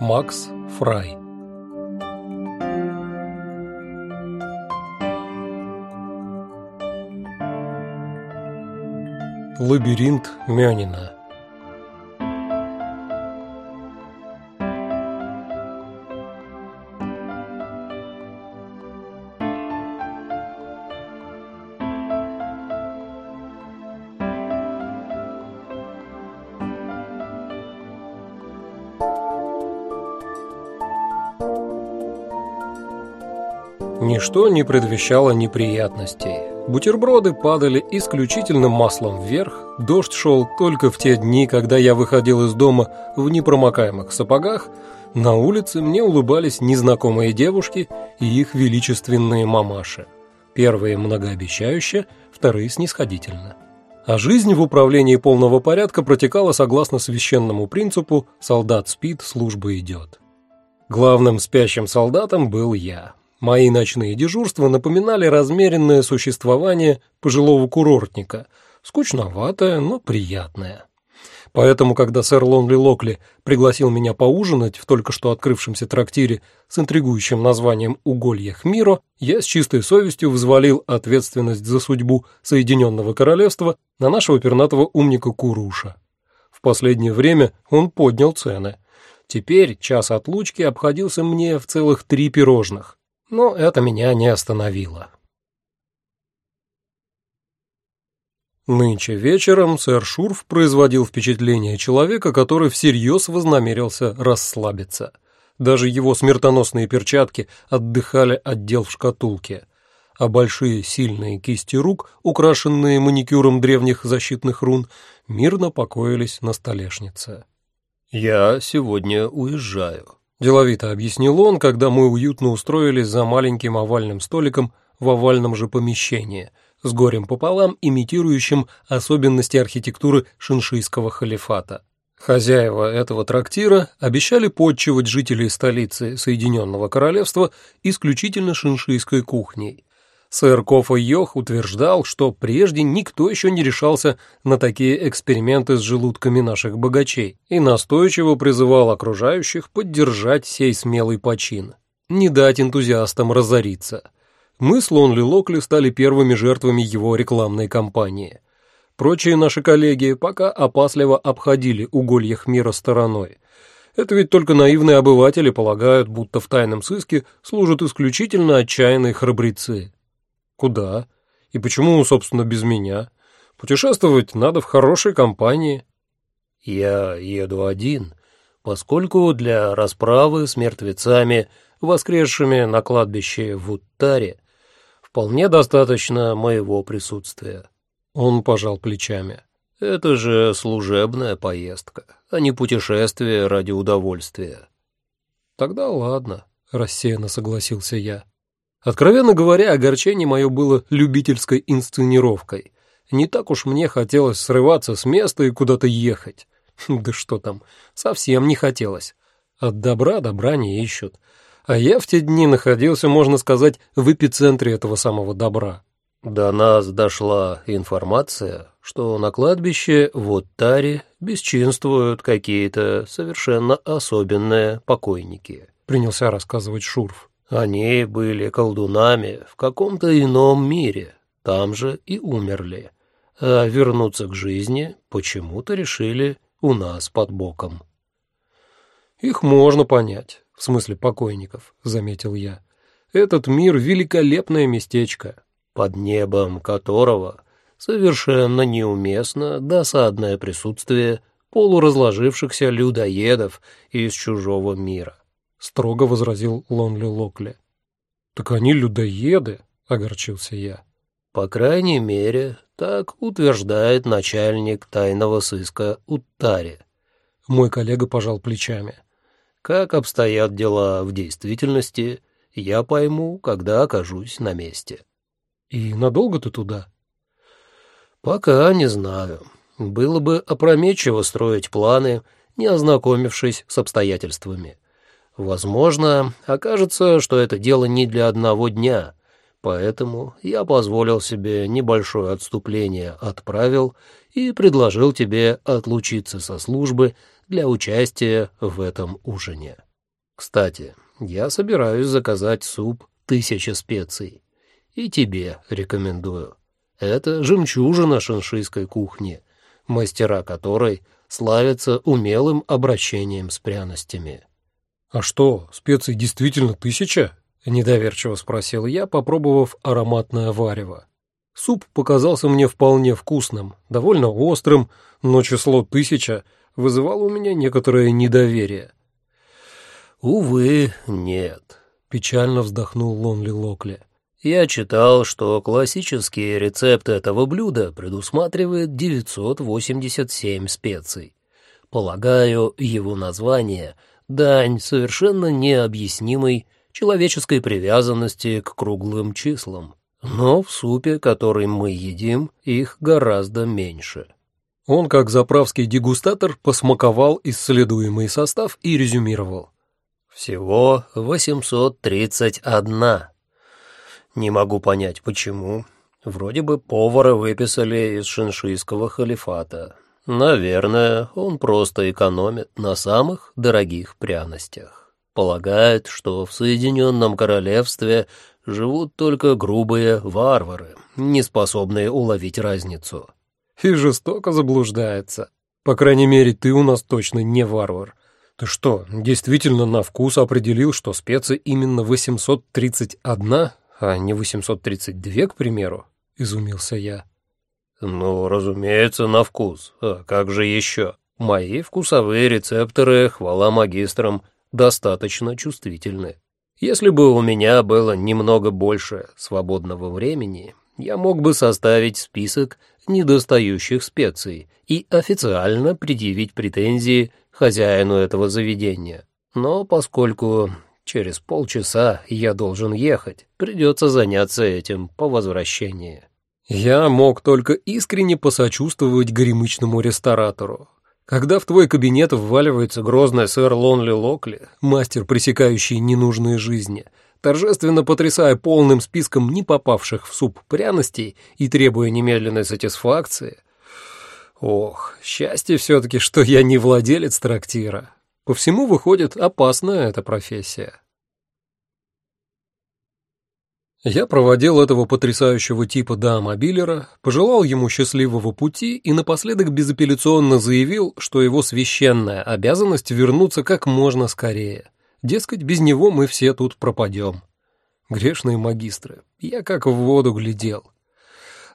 Макс Фрай. Лабиринт Мёнина Ничто не предвещало неприятностей. Бутерброды падали исключительно маслом вверх, дождь шел только в те дни, когда я выходил из дома в непромокаемых сапогах, на улице мне улыбались незнакомые девушки и их величественные мамаши. Первые многообещающе, вторые снисходительно. А жизнь в управлении полного порядка протекала согласно священному принципу «солдат спит, служба идет». Главным спящим солдатом был я. Мои ночные дежурства напоминали размеренное существование пожилого курортника, скучноватое, но приятное. Поэтому, когда сэр Лонли Локли пригласил меня поужинать в только что открывшемся трактире с интригующим названием «Уголье Хмиро», я с чистой совестью взвалил ответственность за судьбу Соединенного Королевства на нашего пернатого умника Куруша. В последнее время он поднял цены. Теперь час отлучки обходился мне в целых три пирожных. Но это меня не остановило. Нынче вечером сэр Шурф производил впечатление человека, который всерьез вознамерился расслабиться. Даже его смертоносные перчатки отдыхали от дел в шкатулке, а большие сильные кисти рук, украшенные маникюром древних защитных рун, мирно покоились на столешнице. «Я сегодня уезжаю», Деловито объяснил он, когда мы уютно устроились за маленьким овальным столиком в овальном же помещении, с горем пополам имитирующим особенности архитектуры шиншийского халифата. Хозяева этого трактира обещали подчивать жителей столицы Соединенного Королевства исключительно шиншийской кухней, Сэр Кофа Йох утверждал, что прежде никто еще не решался на такие эксперименты с желудками наших богачей и настойчиво призывал окружающих поддержать сей смелый почин, не дать энтузиастам разориться. Мы с Лонли Локли стали первыми жертвами его рекламной кампании. Прочие наши коллеги пока опасливо обходили угольях мира стороной. Это ведь только наивные обыватели полагают, будто в тайном сыске служат исключительно отчаянные храбрецы. Куда? И почему, собственно, без меня? Путешествовать надо в хорошей компании. Я еду один, поскольку для расправы с мертвецами, воскресшими на кладбище в Уттаре, вполне достаточно моего присутствия. Он пожал плечами. Это же служебная поездка, а не путешествие ради удовольствия. Тогда ладно, рассеянно согласился я. Откровенно говоря, огорчение мое было любительской инсценировкой. Не так уж мне хотелось срываться с места и куда-то ехать. Да что там, совсем не хотелось. От добра добра не ищут. А я в те дни находился, можно сказать, в эпицентре этого самого добра. До нас дошла информация, что на кладбище в Оттаре бесчинствуют какие-то совершенно особенные покойники, принялся рассказывать Шурф. Они были колдунами в каком-то ином мире, там же и умерли, а вернуться к жизни почему-то решили у нас под боком. «Их можно понять, в смысле покойников», — заметил я. «Этот мир — великолепное местечко, под небом которого совершенно неуместно досадное присутствие полуразложившихся людоедов из чужого мира строго возразил Лонли Локли. Так они людоеды, огорчился я. По крайней мере, так утверждает начальник тайного сыска Уттари. Мой коллега пожал плечами. Как обстоят дела в действительности, я пойму, когда окажусь на месте. И надолго ты туда? Пока не знаю. Было бы опрометчиво строить планы, не ознакомившись с обстоятельствами. Возможно, окажется, что это дело не для одного дня, поэтому я позволил себе небольшое отступление от правил и предложил тебе отлучиться со службы для участия в этом ужине. Кстати, я собираюсь заказать суп «Тысяча специй». И тебе рекомендую. Это жемчужина шаншийской кухни, мастера которой славятся умелым обращением с пряностями. «А что, специй действительно тысяча?» — недоверчиво спросил я, попробовав ароматное варево. Суп показался мне вполне вкусным, довольно острым, но число тысяча вызывало у меня некоторое недоверие. «Увы, нет», — печально вздохнул Лонли Локли. «Я читал, что классический рецепт этого блюда предусматривает 987 специй. Полагаю, его название — дань совершенно необъяснимой человеческой привязанности к круглым числам. Но в супе, который мы едим, их гораздо меньше». Он, как заправский дегустатор, посмаковал исследуемый состав и резюмировал. Всего 831. Не могу понять, почему. Вроде бы повара выписали из шиншийского халифата. Наверное, он просто экономит на самых дорогих пряностях. Полагает, что в Соединенном Королевстве живут только грубые варвары, не способные уловить разницу. И жестоко заблуждается. По крайней мере, ты у нас точно не варвар. Ты что, действительно на вкус определил, что специи именно 831, а не 832, к примеру? Изумился я. Ну, разумеется, на вкус. А как же еще? Мои вкусовые рецепторы, хвала магистрам, достаточно чувствительны. Если бы у меня было немного больше свободного времени, я мог бы составить список недостающих специй и официально предъявить претензии хозяину этого заведения. Но поскольку через полчаса я должен ехать, придется заняться этим по возвращении. Я мог только искренне посочувствовать горемычному ресторатору. Когда в твой кабинет вваливается грозный сэр Лонли Локли, мастер, пресекающий ненужные жизни, торжественно потрясая полным списком не попавших в суп пряностей и требуя немедленной сатисфакции — Ох, счастье все-таки, что я не владелец трактира. По всему выходит, опасная эта профессия. Я проводил этого потрясающего типа до мобилера, пожелал ему счастливого пути и напоследок безапелляционно заявил, что его священная обязанность вернуться как можно скорее. Дескать, без него мы все тут пропадем. Грешные магистры, я как в воду глядел.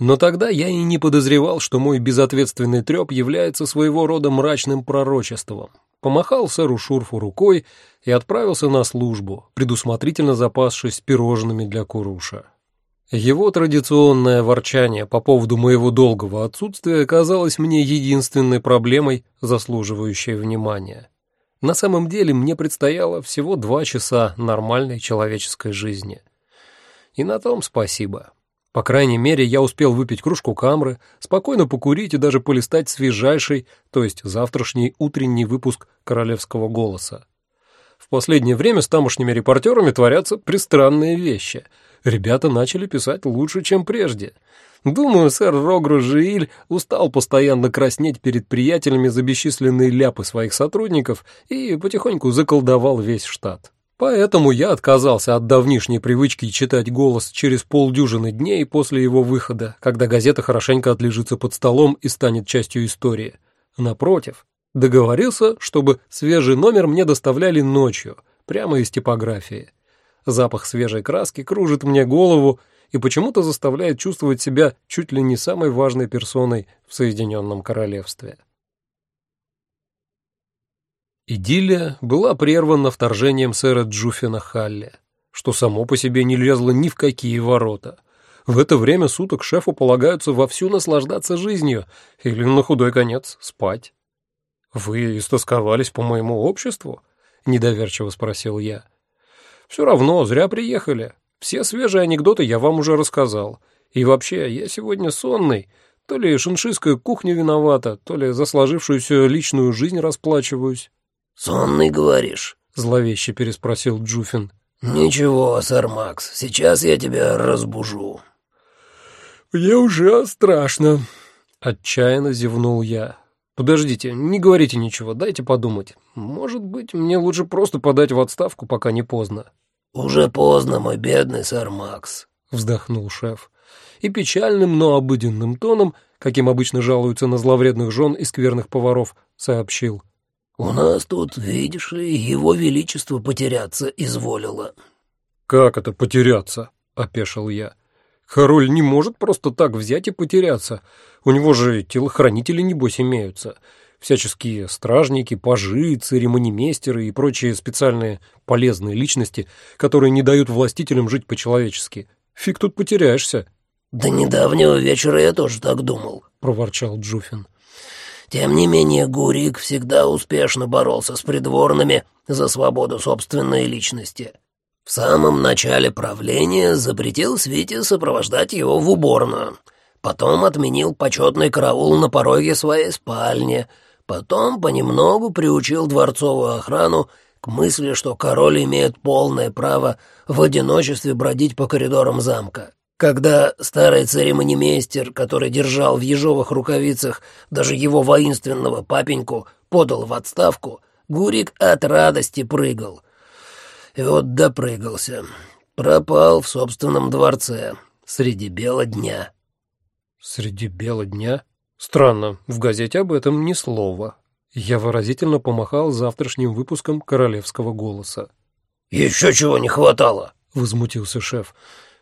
Но тогда я и не подозревал, что мой безответственный треп является своего рода мрачным пророчеством. Помахал сэру Шурфу рукой и отправился на службу, предусмотрительно запасшись пирожными для Куруша. Его традиционное ворчание по поводу моего долгого отсутствия казалось мне единственной проблемой, заслуживающей внимания. На самом деле мне предстояло всего два часа нормальной человеческой жизни. И на том спасибо. По крайней мере, я успел выпить кружку камры, спокойно покурить и даже полистать свежайший, то есть завтрашний утренний выпуск «Королевского голоса». В последнее время с тамошними репортерами творятся пристранные вещи. Ребята начали писать лучше, чем прежде. Думаю, сэр Рогру Жииль устал постоянно краснеть перед приятелями за бесчисленные ляпы своих сотрудников и потихоньку заколдовал весь штат. Поэтому я отказался от давнишней привычки читать голос через полдюжины дней после его выхода, когда газета хорошенько отлежится под столом и станет частью истории. Напротив, договорился, чтобы свежий номер мне доставляли ночью, прямо из типографии. Запах свежей краски кружит мне голову и почему-то заставляет чувствовать себя чуть ли не самой важной персоной в Соединенном Королевстве. Идиллия была прервана вторжением сэра Джуфина Халли, что само по себе не лезло ни в какие ворота. В это время суток шефу полагаются вовсю наслаждаться жизнью или, на худой конец, спать. «Вы истосковались по моему обществу?» — недоверчиво спросил я. «Все равно, зря приехали. Все свежие анекдоты я вам уже рассказал. И вообще, я сегодня сонный. То ли шиншистская кухня виновата, то ли за сложившуюся личную жизнь расплачиваюсь». «Сонный, говоришь?» — зловеще переспросил Джуфин. «Ничего, сэр Макс, сейчас я тебя разбужу». «Мне уже страшно», — отчаянно зевнул я. Подождите, не говорите ничего, дайте подумать. Может быть, мне лучше просто подать в отставку, пока не поздно. Уже поздно, мой бедный сэр Макс, вздохнул шеф. И печальным, но обыденным тоном, каким обычно жалуются на зловредных жен и скверных поваров, сообщил. «У нас тут, видишь ли, его величество потеряться изволило». «Как это потеряться?» — опешил я. «Король не может просто так взять и потеряться. У него же телохранители, небось, имеются. Всяческие стражники, пажи, церемонимейстеры и прочие специальные полезные личности, которые не дают властителям жить по-человечески. Фиг тут потеряешься». «До недавнего вечера я тоже так думал», — проворчал Джуфин. «Тем не менее, Гурик всегда успешно боролся с придворными за свободу собственной личности. В самом начале правления запретил Свите сопровождать его в уборную, потом отменил почетный караул на пороге своей спальни, потом понемногу приучил дворцовую охрану к мысли, что король имеет полное право в одиночестве бродить по коридорам замка. Когда старый церемонимейстер, который держал в ежовых рукавицах даже его воинственного папеньку, подал в отставку, Гурик от радости прыгал. И вот допрыгался. Пропал в собственном дворце среди бела дня. Среди бела дня? Странно, в газете об этом ни слова. Я выразительно помахал завтрашним выпуском королевского голоса. «Еще чего не хватало!» — возмутился шеф.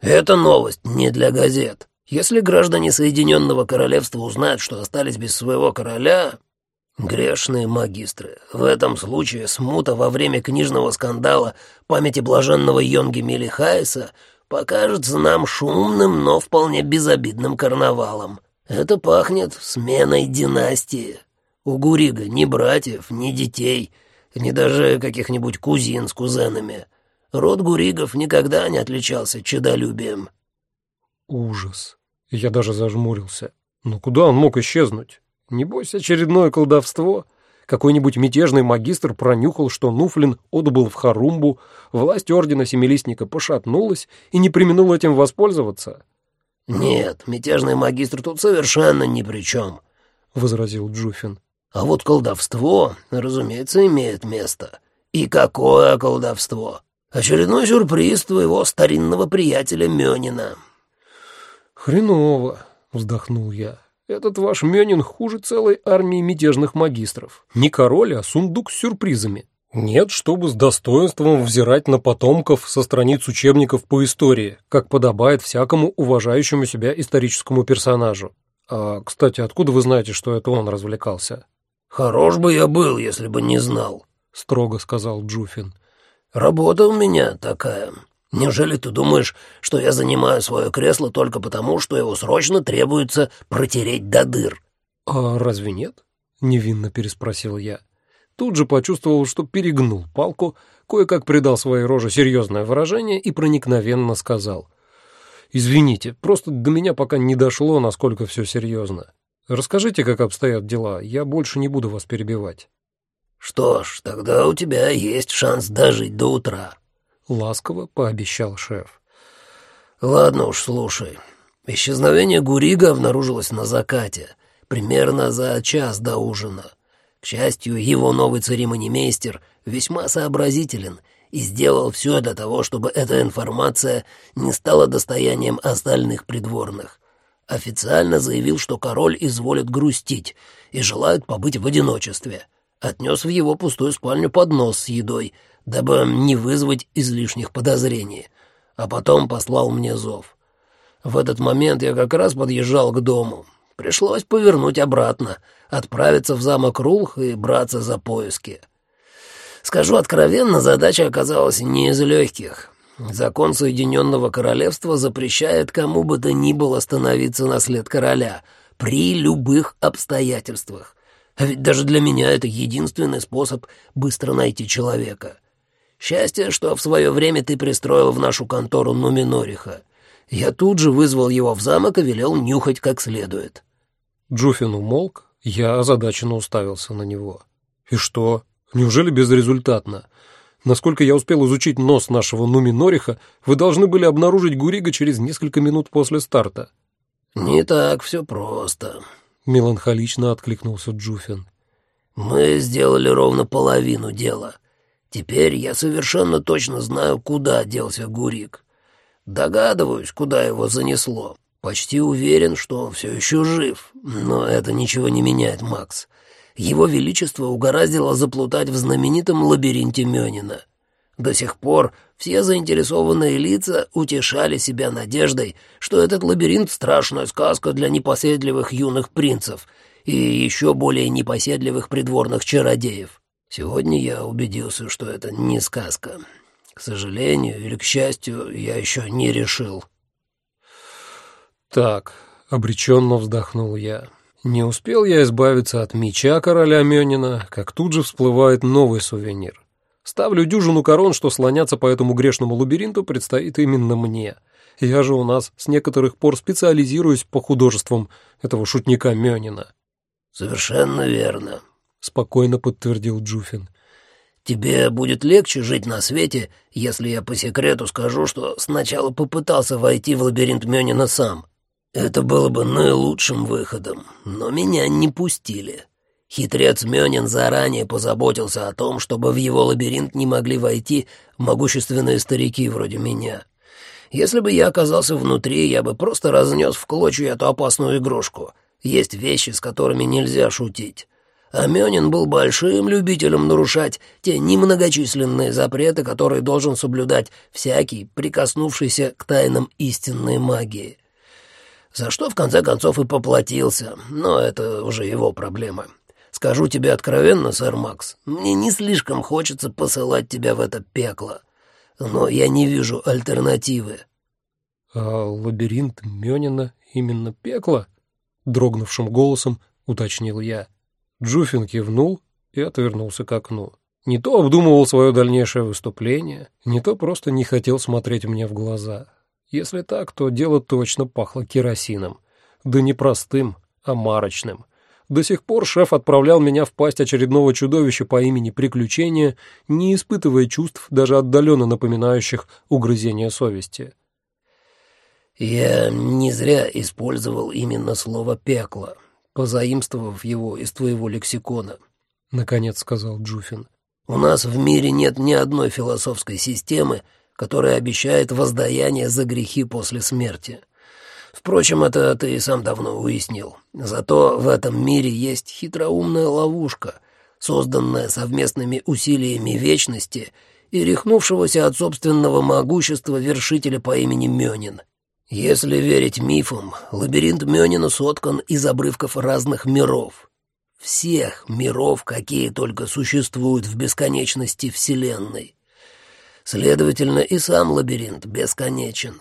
«Это новость не для газет. Если граждане Соединенного Королевства узнают, что остались без своего короля...» «Грешные магистры. В этом случае смута во время книжного скандала памяти блаженного Йонги Мелихайса покажется нам шумным, но вполне безобидным карнавалом. Это пахнет сменой династии. У Гурига ни братьев, ни детей, ни даже каких-нибудь кузин с кузенами». Род Гуригов никогда не отличался чудолюбием. Ужас. Я даже зажмурился. Но куда он мог исчезнуть? Небось, очередное колдовство? Какой-нибудь мятежный магистр пронюхал, что Нуфлин отбыл в Харумбу, власть ордена Семилистника пошатнулась и не применул этим воспользоваться? «Нет, мятежный магистр тут совершенно ни при чем», — возразил Джуфин. «А вот колдовство, разумеется, имеет место. И какое колдовство! Очередной сюрприз твоего старинного приятеля Мёнина». «Хреново», — вздохнул я. «Этот ваш Мёнин хуже целой армии мятежных магистров. Не король, а сундук с сюрпризами. Нет, чтобы с достоинством взирать на потомков со страниц учебников по истории, как подобает всякому уважающему себя историческому персонажу. А, кстати, откуда вы знаете, что это он развлекался?» «Хорош бы я был, если бы не знал», — строго сказал Джуфин. Работа у меня такая. Неужели ты думаешь, что я занимаю свое кресло только потому, что его срочно требуется протереть до дыр?» «А разве нет?» — невинно переспросил я. Тут же почувствовал, что перегнул палку, кое-как придал своей роже серьезное выражение и проникновенно сказал. «Извините, просто до меня пока не дошло, насколько все серьезно. Расскажите, как обстоят дела, я больше не буду вас перебивать». «Что ж, тогда у тебя есть шанс дожить до утра», — ласково пообещал шеф. «Ладно уж, слушай. Исчезновение Гурига обнаружилось на закате, примерно за час до ужина. К счастью, его новый церемонимейстер весьма сообразителен и сделал все для того, чтобы эта информация не стала достоянием остальных придворных. Официально заявил, что король изволит грустить и желает побыть в одиночестве» отнес в его пустую спальню поднос с едой, дабы не вызвать излишних подозрений, а потом послал мне зов. В этот момент я как раз подъезжал к дому. Пришлось повернуть обратно, отправиться в замок Рулх и браться за поиски. Скажу откровенно, задача оказалась не из легких. Закон Соединенного Королевства запрещает кому бы то ни было становиться на след короля при любых обстоятельствах, а ведь даже для меня это единственный способ быстро найти человека. Счастье, что в свое время ты пристроил в нашу контору Нуминориха. Я тут же вызвал его в замок и велел нюхать как следует». Джуфин умолк, я озадаченно уставился на него. «И что? Неужели безрезультатно? Насколько я успел изучить нос нашего Нуминориха, вы должны были обнаружить Гурига через несколько минут после старта». «Не так все просто», — меланхолично откликнулся Джуфин. «Мы сделали ровно половину дела. Теперь я совершенно точно знаю, куда делся Гурик. Догадываюсь, куда его занесло. Почти уверен, что он все еще жив. Но это ничего не меняет, Макс. Его Величество угораздило заплутать в знаменитом лабиринте Мёнина. До сих пор все заинтересованные лица утешали себя надеждой, что этот лабиринт — страшная сказка для непоседливых юных принцев и еще более непоседливых придворных чародеев. Сегодня я убедился, что это не сказка. К сожалению или к счастью, я еще не решил. Так, обреченно вздохнул я. Не успел я избавиться от меча короля Мёнина, как тут же всплывает новый сувенир. Ставлю дюжину корон, что слоняться по этому грешному лабиринту предстоит именно мне. Я же у нас с некоторых пор специализируюсь по художествам этого шутника Мёнина. «Совершенно верно», — спокойно подтвердил Джуфин. «Тебе будет легче жить на свете, если я по секрету скажу, что сначала попытался войти в лабиринт Мёнина сам. Это было бы наилучшим выходом, но меня не пустили. Хитрец Мёнин заранее позаботился о том, чтобы в его лабиринт не могли войти могущественные старики вроде меня. Если бы я оказался внутри, я бы просто разнес в клочья эту опасную игрушку. Есть вещи, с которыми нельзя шутить. А Мёнин был большим любителем нарушать те немногочисленные запреты, которые должен соблюдать всякий, прикоснувшийся к тайнам истинной магии. За что, в конце концов, и поплатился, но это уже его проблема. Скажу тебе откровенно, сэр Макс, мне не слишком хочется посылать тебя в это пекло, но я не вижу альтернативы». «А лабиринт Мёнина именно пекло?» — дрогнувшим голосом уточнил я. Джуфин кивнул и отвернулся к окну. Не то обдумывал свое дальнейшее выступление, не то просто не хотел смотреть мне в глаза. Если так, то дело точно пахло керосином. Да не простым, а марочным. До сих пор шеф отправлял меня в пасть очередного чудовища по имени Приключение, не испытывая чувств, даже отдаленно напоминающих угрызение совести. «Я не зря использовал именно слово «пекло», позаимствовав его из твоего лексикона», — наконец сказал Джуфин. «У нас в мире нет ни одной философской системы, которая обещает воздаяние за грехи после смерти. Впрочем, это ты и сам давно уяснил. Зато в этом мире есть хитроумная ловушка, созданная совместными усилиями вечности и рехнувшегося от собственного могущества вершителя по имени Мёнин. Если верить мифам, лабиринт Мёнина соткан из обрывков разных миров. Всех миров, какие только существуют в бесконечности Вселенной. Следовательно, и сам лабиринт бесконечен.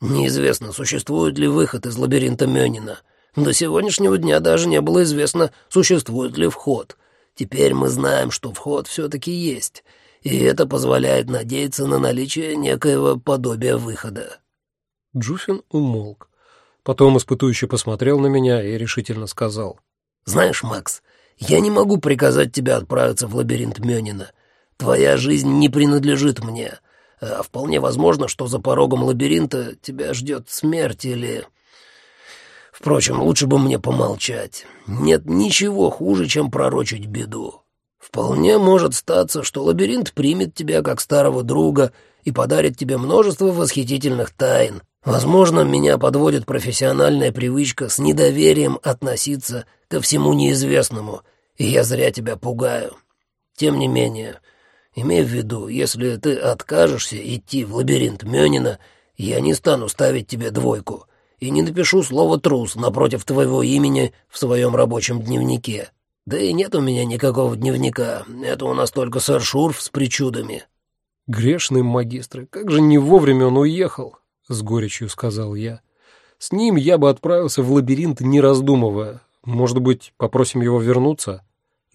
Неизвестно, существует ли выход из лабиринта Мёнина. До сегодняшнего дня даже не было известно, существует ли вход. Теперь мы знаем, что вход все-таки есть, и это позволяет надеяться на наличие некоего подобия выхода». Джуфин умолк. Потом испытующе посмотрел на меня и решительно сказал. «Знаешь, Макс, я не могу приказать тебе отправиться в лабиринт Мёнина. Твоя жизнь не принадлежит мне. А вполне возможно, что за порогом лабиринта тебя ждет смерть или... Впрочем, лучше бы мне помолчать. Нет ничего хуже, чем пророчить беду. Вполне может статься, что лабиринт примет тебя как старого друга и подарит тебе множество восхитительных тайн. Возможно, меня подводит профессиональная привычка с недоверием относиться ко всему неизвестному, и я зря тебя пугаю. Тем не менее, Имей в виду, если ты откажешься идти в лабиринт Мёнина, я не стану ставить тебе двойку и не напишу слово «трус» напротив твоего имени в своем рабочем дневнике. Да и нет у меня никакого дневника, это у нас только сэр Шурф с причудами». «Грешный магистр, как же не вовремя он уехал», — с горечью сказал я. «С ним я бы отправился в лабиринт, не раздумывая. Может быть, попросим его вернуться?»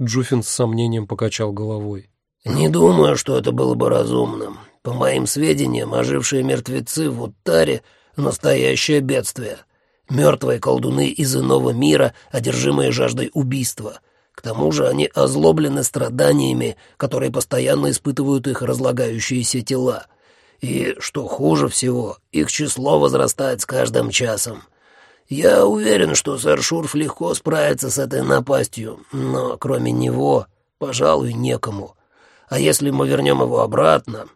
Джуфин с сомнением покачал головой. «Не думаю, что это было бы разумным. По моим сведениям, ожившие мертвецы в Уттаре — настоящее бедствие. Мертвые колдуны из иного мира, одержимые жаждой убийства. К тому же они озлоблены страданиями, которые постоянно испытывают их разлагающиеся тела. И, что хуже всего, их число возрастает с каждым часом. Я уверен, что сэр Шурф легко справится с этой напастью, но кроме него, пожалуй, некому. А если мы вернем его обратно,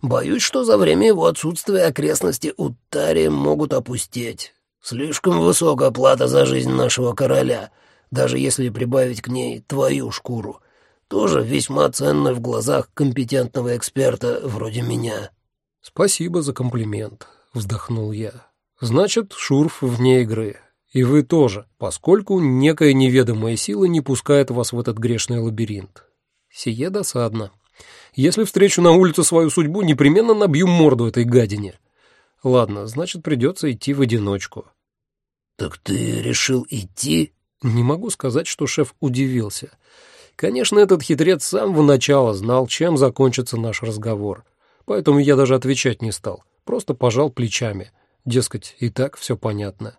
боюсь, что за время его отсутствия окрестности Уттари могут опустеть. Слишком высокая плата за жизнь нашего короля, даже если прибавить к ней твою шкуру. Тоже весьма ценная в глазах компетентного эксперта вроде меня. Спасибо за комплимент, вздохнул я. Значит, Шурф вне игры. И вы тоже, поскольку некая неведомая сила не пускает вас в этот грешный лабиринт. Сие досадно. Если встречу на улице свою судьбу, непременно набью морду этой гадине. Ладно, значит, придется идти в одиночку. Так ты решил идти? Не могу сказать, что шеф удивился. Конечно, этот хитрец с самого начала знал, чем закончится наш разговор. Поэтому я даже отвечать не стал, просто пожал плечами. Дескать, и так все понятно.